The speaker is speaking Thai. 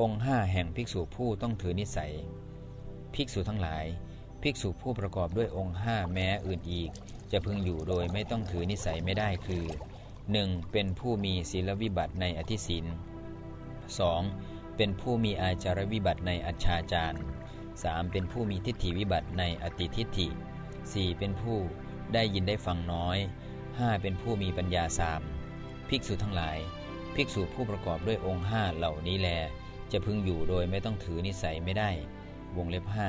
องค์ห้าแห่งภิกษุผู้ต้องถือนิสัย ภิกษุทั้งหลาย ภิกษุผู้ประกอบด้วยองค์ห้าแม้อื่นอีก จะพึงอยู่โดยไม่ต้องถือนิสัยไม่ได้คือ 1. เป็นผู้มีศีลวิบัติในอธิศิน 2. เป็นผู้มีอาจารวิบัติในอัจฉาจาร 3. เป็นผู้มีทิฏฐิวิบัติในอติทิฏฐิ 4. เป็นผู้ได้ยินได้ฟังน้อย 5. เป็นผู้มีปัญญาสามภิกษุทั้งหลาย ภิกษุผู้ประกอบด้วยองค์ห้าเหล่านี้แล จะพึงอยู่โดยไม่ต้องถือนิสัยไม่ได้ วงเล็บห้า